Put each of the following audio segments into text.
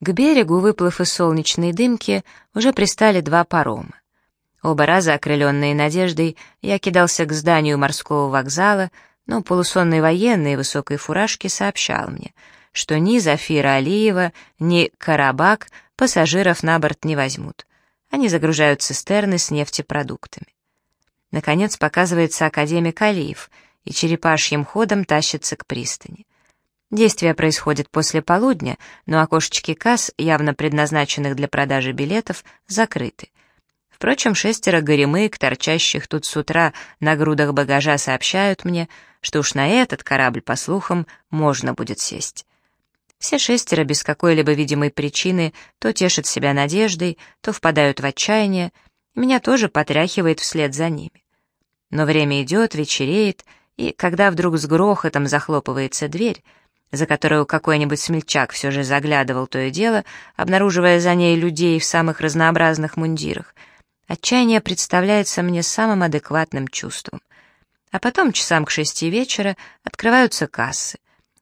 К берегу, выплыв из солнечной дымки, уже пристали два парома. Оба раза, окрыленные надеждой, я кидался к зданию морского вокзала, но полусонный военный в высокой фуражке сообщал мне, что ни Зафира Алиева, ни Карабак пассажиров на борт не возьмут. Они загружают цистерны с нефтепродуктами. Наконец показывается академик Алиев и черепашьим ходом тащится к пристани. Действие происходит после полудня, но окошечки касс, явно предназначенных для продажи билетов, закрыты. Впрочем, шестеро горемык, торчащих тут с утра на грудах багажа, сообщают мне, что уж на этот корабль, по слухам, можно будет сесть. Все шестеро без какой-либо видимой причины то тешат себя надеждой, то впадают в отчаяние, меня тоже потряхивает вслед за ними. Но время идет, вечереет, и когда вдруг с грохотом захлопывается дверь, за которую какой-нибудь смельчак все же заглядывал то и дело, обнаруживая за ней людей в самых разнообразных мундирах, отчаяние представляется мне самым адекватным чувством. А потом часам к шести вечера открываются кассы,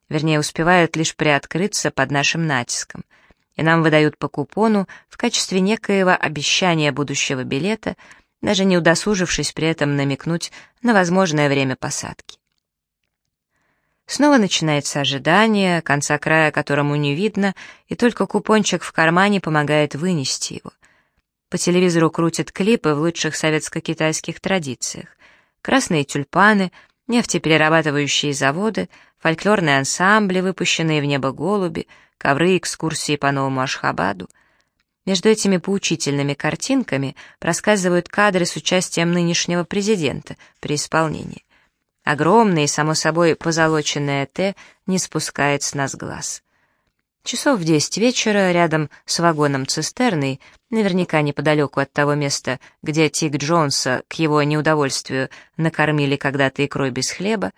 вернее, успевают лишь приоткрыться под нашим натиском, и нам выдают по купону в качестве некоего обещания будущего билета, даже не удосужившись при этом намекнуть на возможное время посадки. Снова начинается ожидание, конца края которому не видно, и только купончик в кармане помогает вынести его. По телевизору крутят клипы в лучших советско-китайских традициях. Красные тюльпаны, нефтеперерабатывающие заводы, фольклорные ансамбли, выпущенные в небо голуби, ковры, экскурсии по Новому Ашхабаду. Между этими поучительными картинками проскальзывают кадры с участием нынешнего президента при исполнении. Огромное, само собой, позолоченное «Т» не спускает с нас глаз. Часов в десять вечера, рядом с вагоном цистерны, наверняка неподалеку от того места, где Тик Джонса, к его неудовольствию, накормили когда-то икрой без хлеба,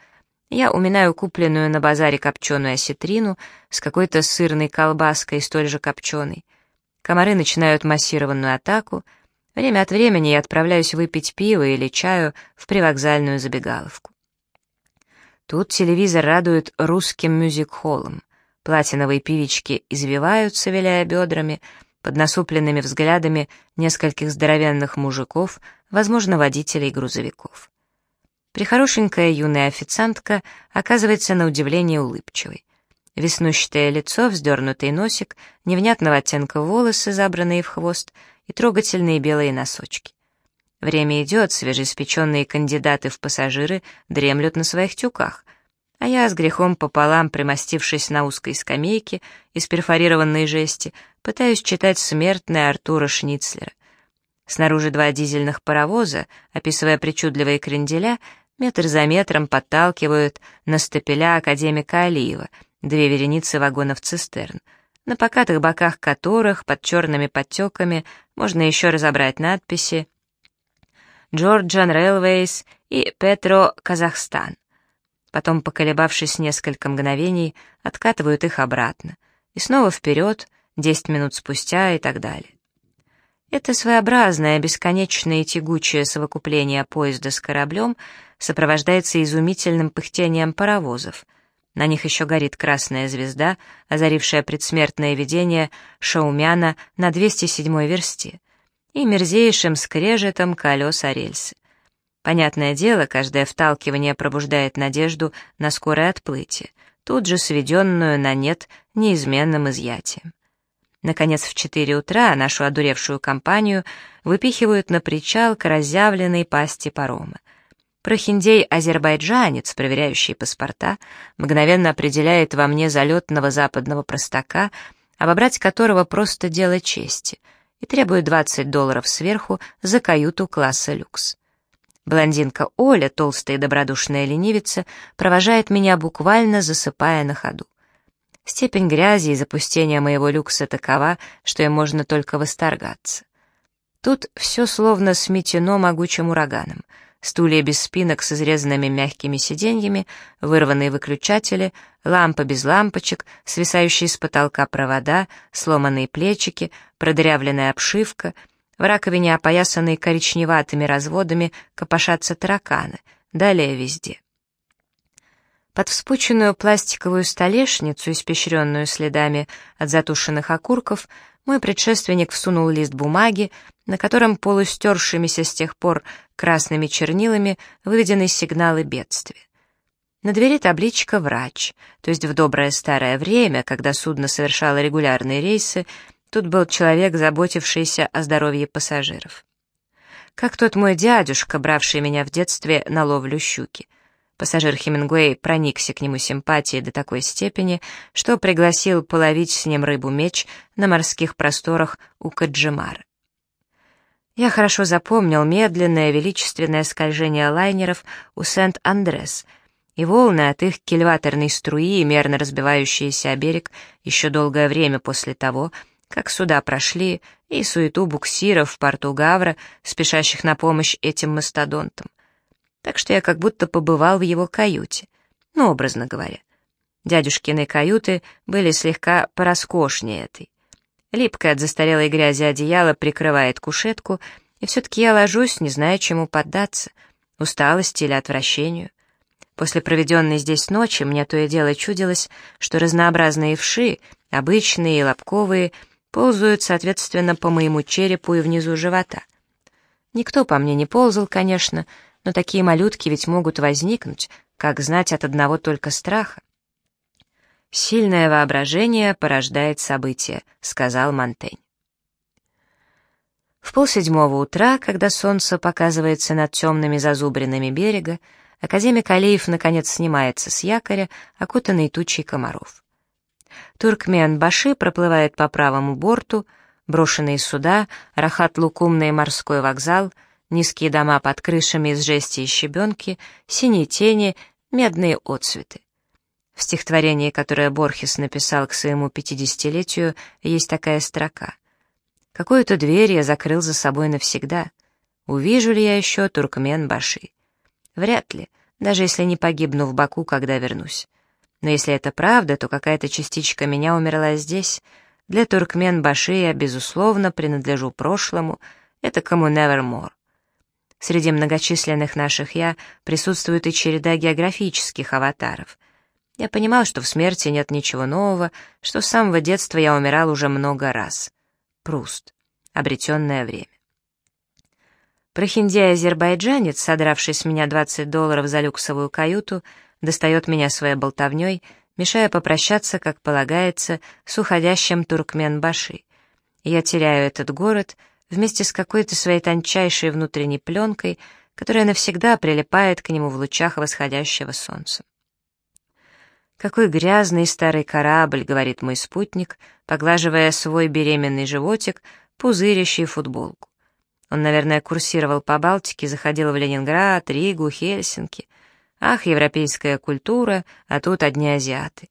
я уминаю купленную на базаре копченую осетрину с какой-то сырной колбаской, столь же копченой. Комары начинают массированную атаку. Время от времени я отправляюсь выпить пиво или чаю в привокзальную забегаловку. Тут телевизор радует русским мюзик-холлом. Платиновые певички извиваются, виляя бедрами, под насупленными взглядами нескольких здоровенных мужиков, возможно, водителей грузовиков. Прихорошенькая юная официантка оказывается на удивление улыбчивой. Веснущатое лицо, вздернутый носик, невнятного оттенка волосы, забранные в хвост, и трогательные белые носочки. Время идет, свежеиспеченные кандидаты в пассажиры дремлют на своих тюках, а я с грехом пополам, примостившись на узкой скамейке из перфорированной жести, пытаюсь читать смертное Артура Шницлера. Снаружи два дизельных паровоза, описывая причудливые кренделя, метр за метром подталкивают на стапеля академика Алиева, две вереницы вагонов-цистерн, на покатых боках которых под черными подтеками можно еще разобрать надписи Georgian Railways и Petro Казахстан. Потом, поколебавшись несколько мгновений, откатывают их обратно. И снова вперед, 10 минут спустя и так далее. Это своеобразное, бесконечное и тягучее совокупление поезда с кораблем сопровождается изумительным пыхтением паровозов. На них еще горит красная звезда, озарившая предсмертное видение Шаумяна на 207-й версте и мерзейшим скрежетом колеса рельсы. Понятное дело, каждое вталкивание пробуждает надежду на скорое отплытие, тут же сведенную на нет неизменным изъятием. Наконец, в четыре утра нашу одуревшую компанию выпихивают на причал к разъявленной пасти парома. Прохиндей-азербайджанец, проверяющий паспорта, мгновенно определяет во мне залетного западного простака, обобрать которого просто дело чести — и требует 20 долларов сверху за каюту класса люкс. Блондинка Оля, толстая и добродушная ленивица, провожает меня буквально засыпая на ходу. Степень грязи и запустения моего люкса такова, что им можно только восторгаться. Тут все словно сметено могучим ураганом — стулья без спинок с изрезанными мягкими сиденьями, вырванные выключатели, лампа без лампочек, свисающие с потолка провода, сломанные плечики, продырявленная обшивка, в раковине, опоясанные коричневатыми разводами, копошатся тараканы, далее везде. Под вспученную пластиковую столешницу, испещренную следами от затушенных окурков, мой предшественник всунул лист бумаги, на котором полустершимися с тех пор красными чернилами выведены сигналы бедствия. На двери табличка «Врач», то есть в доброе старое время, когда судно совершало регулярные рейсы, тут был человек, заботившийся о здоровье пассажиров. Как тот мой дядюшка, бравший меня в детстве на ловлю щуки — Пассажир Хемингуэй проникся к нему симпатией до такой степени, что пригласил половить с ним рыбу-меч на морских просторах у Каджимара. Я хорошо запомнил медленное величественное скольжение лайнеров у Сент-Андрес и волны от их кильваторной струи, мерно разбивающиеся о берег еще долгое время после того, как суда прошли, и суету буксиров в порту Гавра, спешащих на помощь этим мастодонтам так что я как будто побывал в его каюте, ну, образно говоря. Дядюшкины каюты были слегка пороскошнее этой. Липкое от застарелой грязи одеяло прикрывает кушетку, и все-таки я ложусь, не зная, чему поддаться, усталости или отвращению. После проведенной здесь ночи мне то и дело чудилось, что разнообразные вши, обычные и лобковые, ползают, соответственно, по моему черепу и внизу живота. Никто по мне не ползал, конечно, но такие малютки ведь могут возникнуть, как знать от одного только страха. «Сильное воображение порождает события», — сказал Монтень. В полседьмого утра, когда солнце показывается над темными зазубринами берега, академик Алиев наконец снимается с якоря, окутанный тучей комаров. Туркмен-Баши проплывает по правому борту, брошенные суда, Рахат-Лукумный морской вокзал — Низкие дома под крышами из жести и щебенки, синие тени, медные отцветы. В стихотворении, которое Борхес написал к своему пятидесятилетию, есть такая строка. «Какую-то дверь я закрыл за собой навсегда. Увижу ли я еще Туркмен-Баши? Вряд ли, даже если не погибну в Баку, когда вернусь. Но если это правда, то какая-то частичка меня умерла здесь. Для Туркмен-Баши я, безусловно, принадлежу прошлому, это кому Nevermore. Среди многочисленных наших «я» присутствует и череда географических аватаров. Я понимал, что в смерти нет ничего нового, что с самого детства я умирал уже много раз. Пруст. Обретенное время. Прохиндей-азербайджанец, содравший с меня 20 долларов за люксовую каюту, достает меня своей болтовней, мешая попрощаться, как полагается, с уходящим Туркмен-Баши. Я теряю этот город — вместе с какой-то своей тончайшей внутренней пленкой, которая навсегда прилипает к нему в лучах восходящего солнца. «Какой грязный старый корабль», — говорит мой спутник, поглаживая свой беременный животик, пузырящий футболку. Он, наверное, курсировал по Балтике, заходил в Ленинград, Ригу, Хельсинки. Ах, европейская культура, а тут одни азиаты.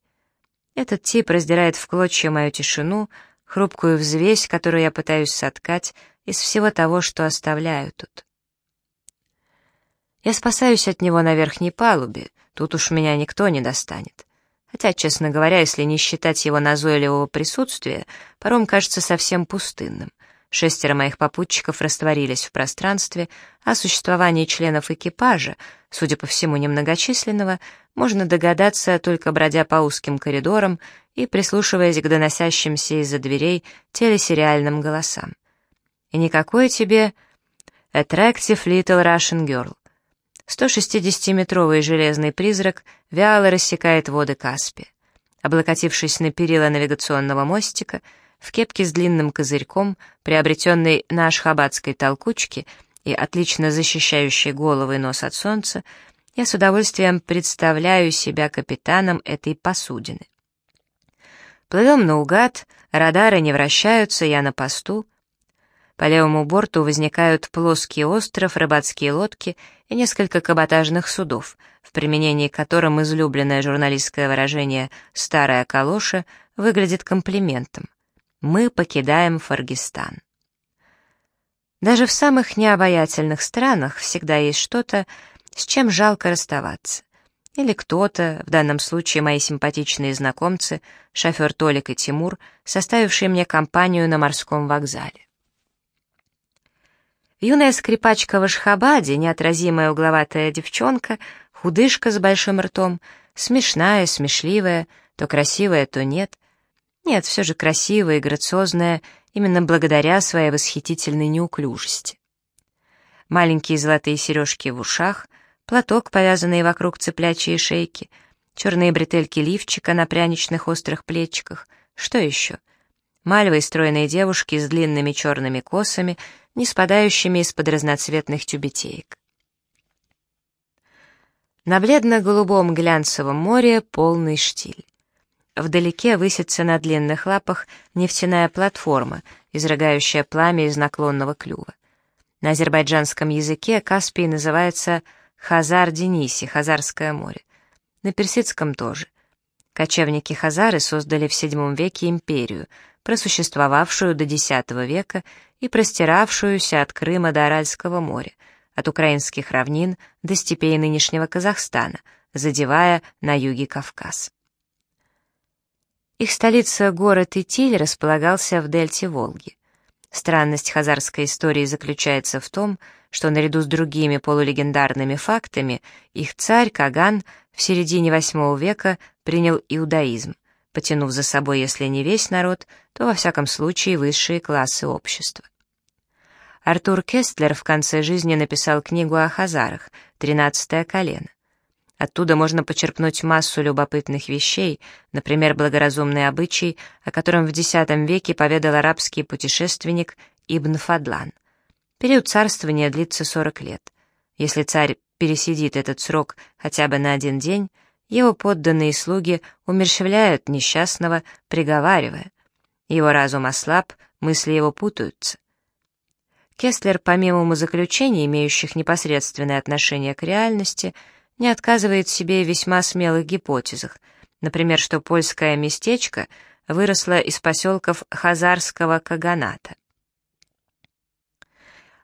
Этот тип раздирает в клочья мою тишину, хрупкую взвесь, которую я пытаюсь соткать из всего того, что оставляю тут. Я спасаюсь от него на верхней палубе, тут уж меня никто не достанет. Хотя, честно говоря, если не считать его назойливого присутствия, паром кажется совсем пустынным. Шестеро моих попутчиков растворились в пространстве, а существование членов экипажа, судя по всему немногочисленного, можно догадаться, только бродя по узким коридорам и прислушиваясь к доносящимся из-за дверей телесериальным голосам. И никакой тебе «Attractive Little Russian Girl». 160-метровый железный призрак вяло рассекает воды Каспия. Облокотившись на перила навигационного мостика, в кепке с длинным козырьком, приобретенной на ашхабадской толкучке и отлично защищающей голову и нос от солнца, я с удовольствием представляю себя капитаном этой посудины. Плывем наугад, радары не вращаются, я на посту. По левому борту возникают плоский остров, рыбацкие лодки и несколько каботажных судов, в применении которым излюбленное журналистское выражение «старая калоша» выглядит комплиментом мы покидаем Фаргистан. Даже в самых необаятельных странах всегда есть что-то, с чем жалко расставаться. Или кто-то, в данном случае мои симпатичные знакомцы, шофер Толик и Тимур, составившие мне компанию на морском вокзале. Юная скрипачка в Ашхабаде, неотразимая угловатая девчонка, худышка с большим ртом, Смешная, смешливая, то красивая, то нет. Нет, все же красивая и грациозная именно благодаря своей восхитительной неуклюжести. Маленькие золотые сережки в ушах, платок, повязанный вокруг цыплячьей шейки, черные бретельки лифчика на пряничных острых плечиках. Что еще? Мальвы стройные девушки с длинными черными косами, не спадающими из-под разноцветных тюбетеек. На бледно-голубом глянцевом море полный штиль. Вдалеке высится на длинных лапах нефтяная платформа, изрыгающая пламя из наклонного клюва. На азербайджанском языке Каспий называется Хазар-Дениси, Хазарское море. На персидском тоже. Кочевники-хазары создали в VII веке империю, просуществовавшую до X века и простиравшуюся от Крыма до Аральского моря, от украинских равнин до степей нынешнего Казахстана, задевая на юге Кавказ. Их столица, город Итиль, располагался в дельте Волги. Странность хазарской истории заключается в том, что наряду с другими полулегендарными фактами их царь Каган в середине VIII века принял иудаизм, потянув за собой, если не весь народ, то во всяком случае высшие классы общества. Артур Кестлер в конце жизни написал книгу о хазарах «Тринадцатое колено». Оттуда можно почерпнуть массу любопытных вещей, например, благоразумный обычай, о котором в X веке поведал арабский путешественник Ибн Фадлан. Период царствования длится 40 лет. Если царь пересидит этот срок хотя бы на один день, его подданные слуги умерщвляют несчастного, приговаривая. Его разум ослаб, мысли его путаются. Кестлер, помимо умозаключений, имеющих непосредственное отношение к реальности, не отказывает себе в весьма смелых гипотезах, например, что польское местечко выросло из поселков Хазарского Каганата.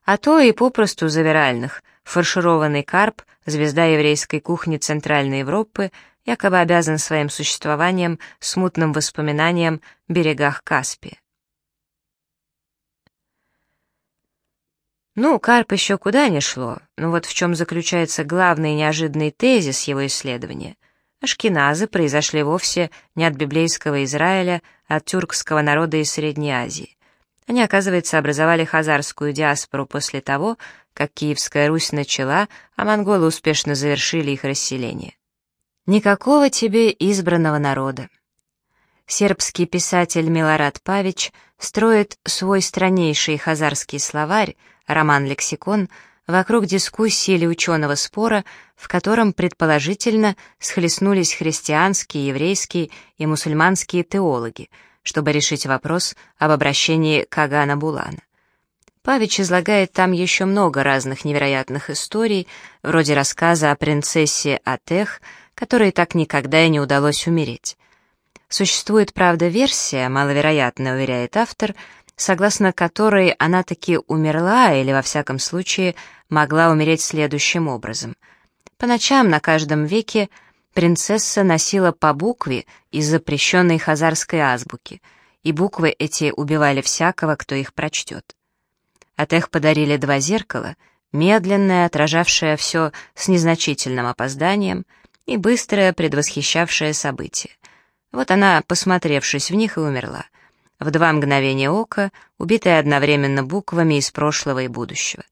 А то и попросту завиральных, фаршированный карп, звезда еврейской кухни Центральной Европы, якобы обязан своим существованием смутным воспоминаниям берегах Каспия. Ну, Карп еще куда не шло, но вот в чем заключается главный неожиданный тезис его исследования. Ашкеназы произошли вовсе не от библейского Израиля, а от тюркского народа из Средней Азии. Они, оказывается, образовали хазарскую диаспору после того, как Киевская Русь начала, а монголы успешно завершили их расселение. Никакого тебе избранного народа. Сербский писатель Милорад Павич строит свой страннейший хазарский словарь, роман-лексикон, вокруг дискуссии или ученого спора, в котором, предположительно, схлестнулись христианские, еврейские и мусульманские теологи, чтобы решить вопрос об обращении Кагана Булана. Павич излагает там еще много разных невероятных историй, вроде рассказа о принцессе Атех, которой так никогда и не удалось умереть. Существует, правда, версия, маловероятная, уверяет автор, согласно которой она таки умерла или, во всяком случае, могла умереть следующим образом. По ночам на каждом веке принцесса носила по букве из запрещенной хазарской азбуки, и буквы эти убивали всякого, кто их прочтет. От их подарили два зеркала, медленное, отражавшее все с незначительным опозданием, и быстрое, предвосхищавшее события. Вот она, посмотревшись в них, и умерла. В два мгновения ока, убитая одновременно буквами из прошлого и будущего.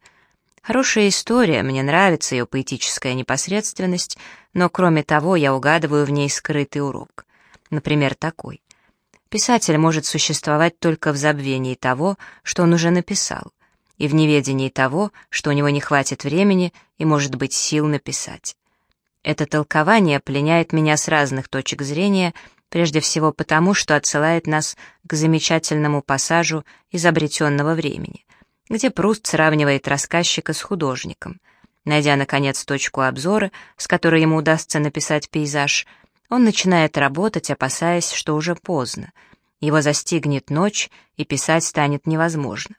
Хорошая история, мне нравится ее поэтическая непосредственность, но кроме того я угадываю в ней скрытый урок. Например, такой. Писатель может существовать только в забвении того, что он уже написал, и в неведении того, что у него не хватит времени и, может быть, сил написать. Это толкование пленяет меня с разных точек зрения Прежде всего потому, что отсылает нас к замечательному пассажу изобретенного времени, где Пруст сравнивает рассказчика с художником. Найдя, наконец, точку обзора, с которой ему удастся написать пейзаж, он начинает работать, опасаясь, что уже поздно. Его застигнет ночь, и писать станет невозможно.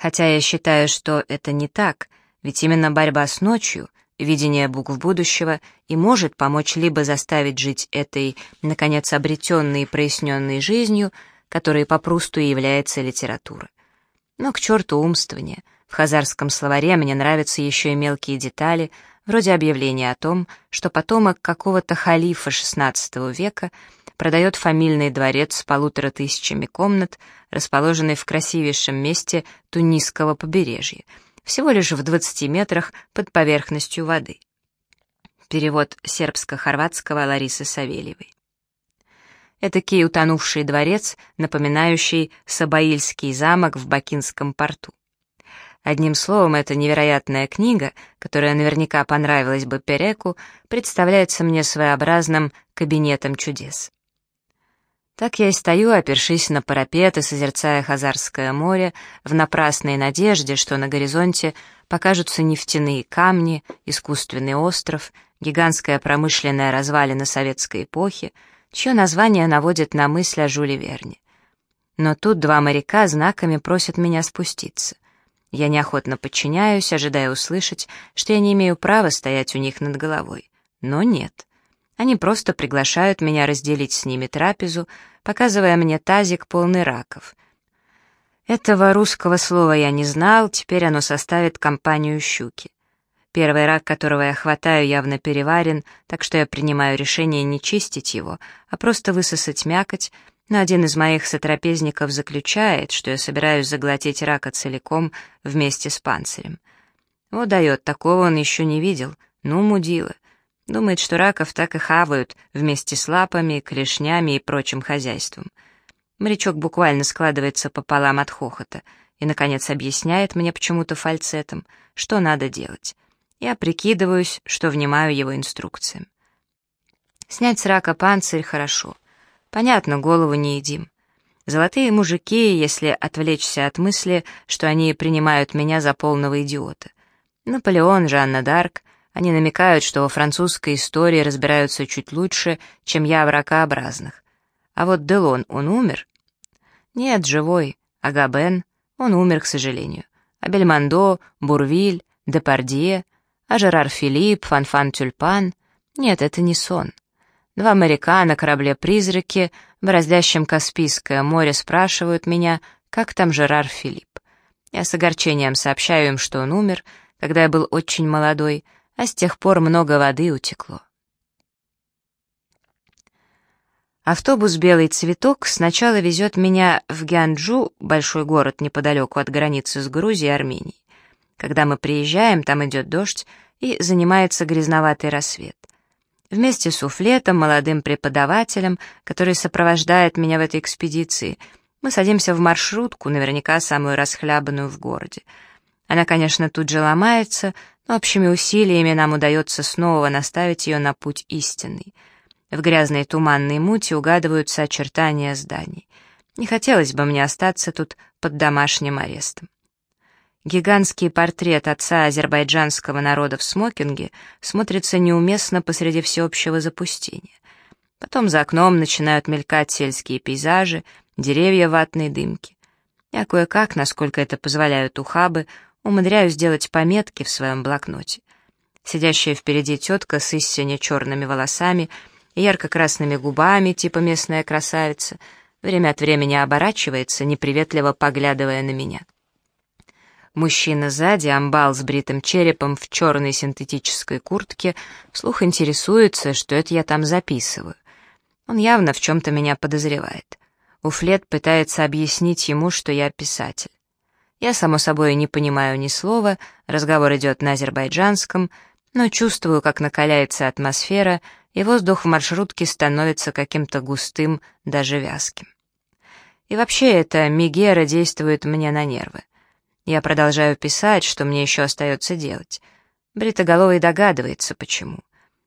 Хотя я считаю, что это не так, ведь именно борьба с ночью — видение букв будущего и может помочь либо заставить жить этой, наконец, обретенной и проясненной жизнью, которой попросту и является литература. Но к черту умствование. В хазарском словаре мне нравятся еще и мелкие детали, вроде объявления о том, что потомок какого-то халифа XVI века продает фамильный дворец с полутора тысячами комнат, расположенный в красивейшем месте Тунисского побережья, всего лишь в 20 метрах под поверхностью воды. Перевод сербско-хорватского Ларисы Савельевой. Этакий утонувший дворец, напоминающий Сабаильский замок в Бакинском порту. Одним словом, эта невероятная книга, которая наверняка понравилась бы Переку, представляется мне своеобразным кабинетом чудес. Так я и стою, опершись на парапет и созерцая Хазарское море в напрасной надежде, что на горизонте покажутся нефтяные камни, искусственный остров, гигантская промышленная развалина советской эпохи, чье название наводит на мысль о Жюле Верне. Но тут два моряка знаками просят меня спуститься. Я неохотно подчиняюсь, ожидая услышать, что я не имею права стоять у них над головой. Но нет. Они просто приглашают меня разделить с ними трапезу, показывая мне тазик полный раков. Этого русского слова я не знал, теперь оно составит компанию щуки. Первый рак, которого я хватаю, явно переварен, так что я принимаю решение не чистить его, а просто высосать мякоть, но один из моих сотрапезников заключает, что я собираюсь заглотить рака целиком вместе с панцирем. Вот дает, такого он еще не видел. Ну, мудила. Думает, что раков так и хавают вместе с лапами, клешнями и прочим хозяйством. Морячок буквально складывается пополам от хохота и, наконец, объясняет мне почему-то фальцетом, что надо делать. Я прикидываюсь, что внимаю его инструкциям. Снять с рака панцирь хорошо — Понятно, голову не едим. Золотые мужики, если отвлечься от мысли, что они принимают меня за полного идиота. Наполеон, Жанна Д'Арк, они намекают, что во французской истории разбираются чуть лучше, чем я в ракообразных. А вот Делон, он умер? Нет, живой. А Габен? Он умер, к сожалению. А Бельмондо, Бурвиль, Депардье, а Жерар Филипп, Фанфан Тюльпан? Нет, это не сон. Два моряка на корабле-призраке, бороздящем Каспийское море, спрашивают меня, как там Жерар Филипп. Я с огорчением сообщаю им, что он умер, когда я был очень молодой, а с тех пор много воды утекло. Автобус «Белый цветок» сначала везет меня в Гянджу, большой город неподалеку от границы с Грузией и Арменией. Когда мы приезжаем, там идет дождь, и занимается грязноватый рассвет. Вместе с суфлетом, молодым преподавателем, который сопровождает меня в этой экспедиции, мы садимся в маршрутку, наверняка самую расхлябанную в городе. Она, конечно, тут же ломается, общими усилиями нам удается снова наставить ее на путь истинный. В грязной туманной мути угадываются очертания зданий. Не хотелось бы мне остаться тут под домашним арестом. Гигантский портрет отца азербайджанского народа в смокинге смотрится неуместно посреди всеобщего запустения. Потом за окном начинают мелькать сельские пейзажи, деревья ватной дымки. Я кое-как, насколько это позволяют ухабы, умудряюсь сделать пометки в своем блокноте. Сидящая впереди тетка с истине черными волосами и ярко-красными губами, типа местная красавица, время от времени оборачивается, неприветливо поглядывая на меня. Мужчина сзади, амбал с бритым черепом в черной синтетической куртке, вслух интересуется, что это я там записываю. Он явно в чем-то меня подозревает. Уфлет пытается объяснить ему, что я писатель. Я, само собой, не понимаю ни слова, разговор идет на азербайджанском, но чувствую, как накаляется атмосфера, и воздух в маршрутке становится каким-то густым, даже вязким. И вообще эта Мегера действует мне на нервы. Я продолжаю писать, что мне еще остается делать. Бритоголовый догадывается, почему.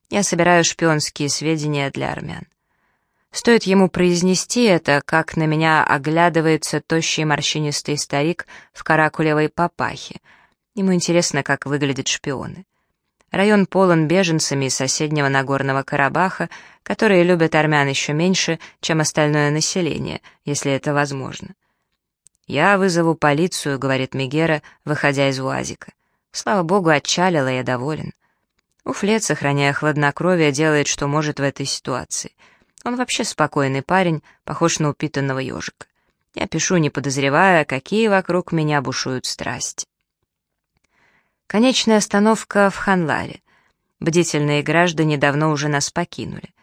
Я собираю шпионские сведения для армян. Стоит ему произнести это, как на меня оглядывается тощий морщинистый старик в каракулевой папахе. Ему интересно, как выглядят шпионы. Район полон беженцами из соседнего Нагорного Карабаха, которые любят армян еще меньше, чем остальное население, если это возможно. «Я вызову полицию», — говорит Мегера, выходя из УАЗика. Слава богу, отчалила, я доволен. Уфлет, сохраняя хладнокровие, делает, что может в этой ситуации. Он вообще спокойный парень, похож на упитанного ежика. Я пишу, не подозревая, какие вокруг меня бушуют страсти. Конечная остановка в Ханларе. Бдительные граждане давно уже нас покинули.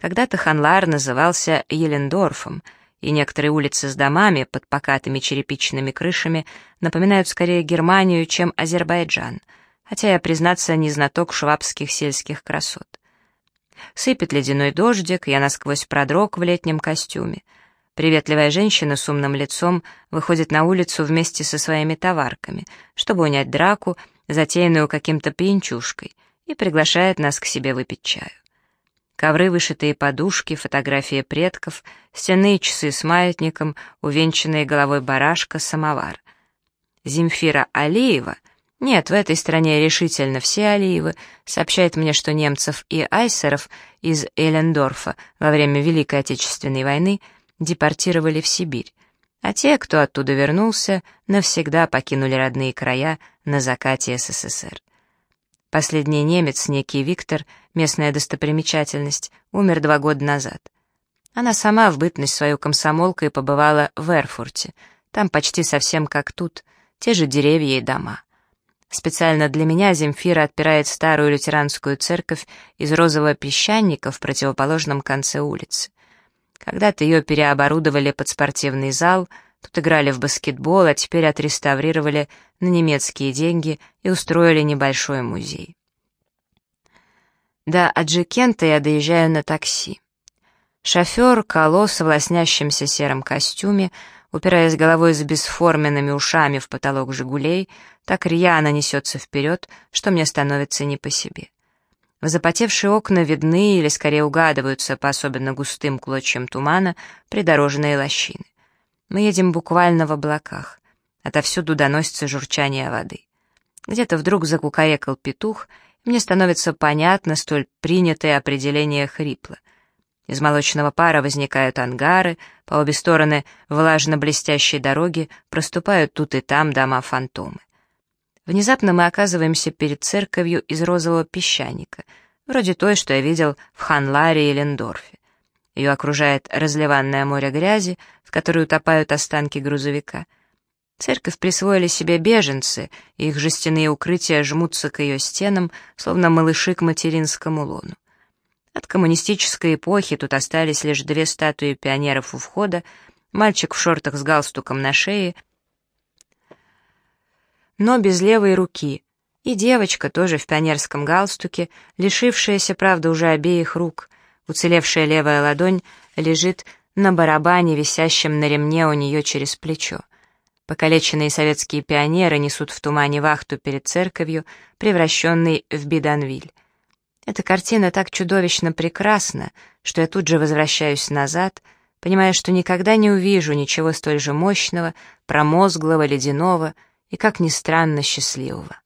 Когда-то Ханлар назывался Елендорфом, и некоторые улицы с домами под покатыми черепичными крышами напоминают скорее Германию, чем Азербайджан, хотя я, признаться, не знаток швабских сельских красот. Сыпет ледяной дождик, я насквозь продрог в летнем костюме. Приветливая женщина с умным лицом выходит на улицу вместе со своими товарками, чтобы унять драку, затеянную каким-то пьянчушкой, и приглашает нас к себе выпить чаю. Ковры, вышитые подушки, фотографии предков, стенные часы с маятником, увенчанные головой барашка, самовар. Земфира Алиева, нет, в этой стране решительно все Алиевы, сообщает мне, что немцев и айсеров из Элендорфа во время Великой Отечественной войны депортировали в Сибирь, а те, кто оттуда вернулся, навсегда покинули родные края на закате СССР. Последний немец, некий Виктор, местная достопримечательность, умер два года назад. Она сама в бытность свою комсомолкой побывала в Эрфурте. Там почти совсем как тут, те же деревья и дома. Специально для меня Земфира отпирает старую лютеранскую церковь из розового песчаника в противоположном конце улицы. Когда-то ее переоборудовали под спортивный зал — Тут играли в баскетбол, а теперь отреставрировали на немецкие деньги и устроили небольшой музей. До Аджикента я доезжаю на такси. Шофер, колосс в лоснящемся сером костюме, упираясь головой с бесформенными ушами в потолок «Жигулей», так рьяно несется вперед, что мне становится не по себе. В запотевшие окна видны или скорее угадываются по особенно густым клочьям тумана придорожные лощины. Мы едем буквально в облаках. Отовсюду доносится журчание воды. Где-то вдруг закукарекал петух, и мне становится понятно столь принятое определение хрипла. Из молочного пара возникают ангары, по обе стороны влажно-блестящей дороги проступают тут и там дома-фантомы. Внезапно мы оказываемся перед церковью из розового песчаника, вроде той, что я видел в Ханларе и Лендорфе. Ее окружает разливанное море грязи, в которой утопают останки грузовика. Церковь присвоили себе беженцы, и их жестяные укрытия жмутся к ее стенам, словно малыши к материнскому лону. От коммунистической эпохи тут остались лишь две статуи пионеров у входа, мальчик в шортах с галстуком на шее, но без левой руки, и девочка тоже в пионерском галстуке, лишившаяся, правда, уже обеих рук — Уцелевшая левая ладонь лежит на барабане, висящем на ремне у нее через плечо. Покалеченные советские пионеры несут в тумане вахту перед церковью, превращенной в Биданвиль. Эта картина так чудовищно прекрасна, что я тут же возвращаюсь назад, понимая, что никогда не увижу ничего столь же мощного, промозглого, ледяного и, как ни странно, счастливого.